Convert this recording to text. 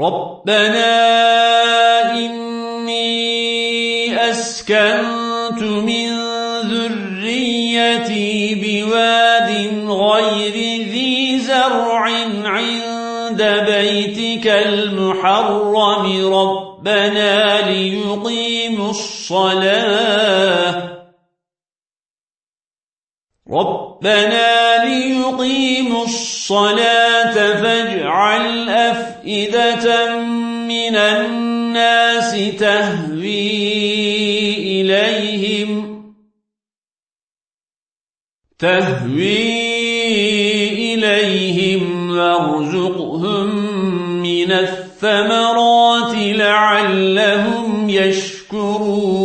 ربنا إني أسكنت من ذريتي بواد غير ذي زرع عند بيتك المحرم ربنا ليقيموا الصلاة ربنا ليقيموا الصلاة فاجعل أفئدة من الناس تهوي إليهم. تهوي إليهم وارزقهم من الثمرات لعلهم يشكرون.